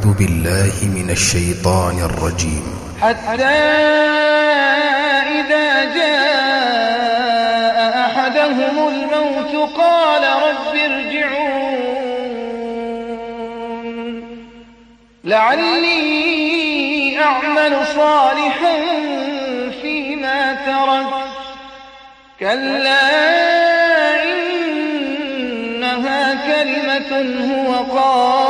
أعوذ بالله من الشيطان الرجيم. حتى إذا جاء أحدهم الموت قال رب ارجعون. لعلي أعمل صالحا فيما ترك. كلا هو قائلها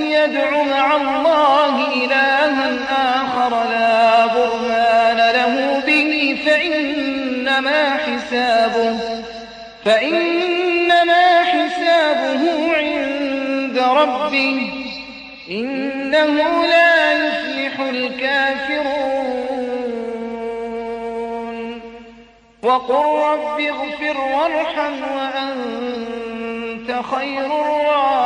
يدع مع الله إلها آخر لا برهان له به حسابه فإنما حسابه عند ربه إنه لا يفلح الكافرون. وقل رب اغفر وارحم وأنت خير الراحمين.